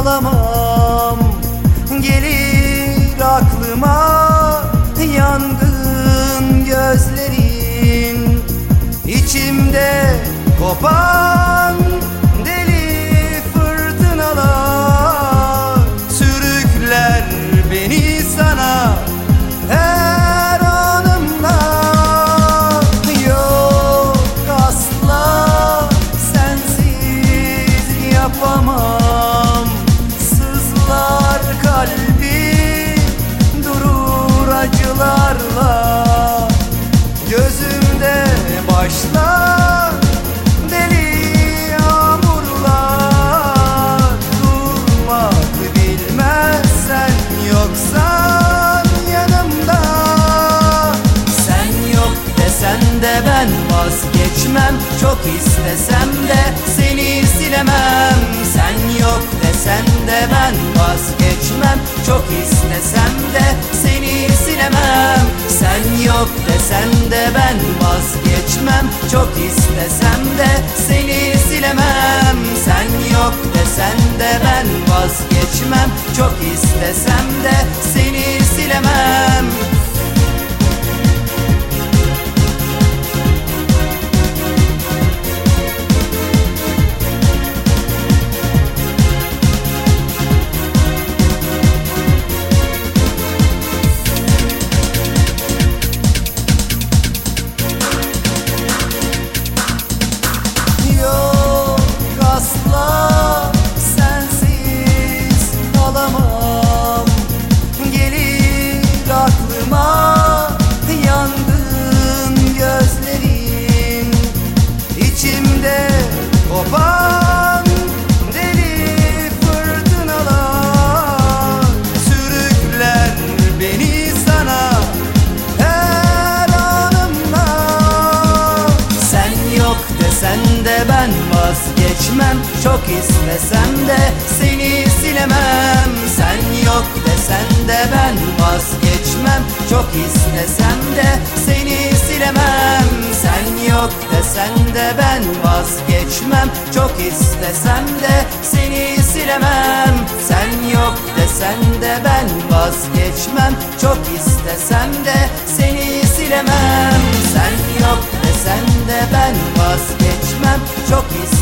alamam. Gelir aklıma yangın gözlerin. İçimde kopan deli fırtınalar. Sürükler beni sana her anımda. Yok asla sensiz yapamam. Çok istesem de seni silemem. Sen yok desen de ben vazgeçmem. Çok istesem de seni silemem. Sen yok desen de ben vazgeçmem. Çok istesem de seni silemem. Sen yok desen de ben vazgeçmem. Çok istesem de seni silemem. Kopan deli fırtınalar Sürükler beni sana her anımda. Sen yok desen de ben vazgeçmem Çok istesem de seni silemem. Sen yok desen de ben vazgeçmem Çok istesem de seni silemem yok desen de ben vazgeçmem. Çok istesem de seni silemem. Sen yok desen de ben vazgeçmem. Çok istesem de seni silemem. Sen yok desen de ben vazgeçmem. Çok istesem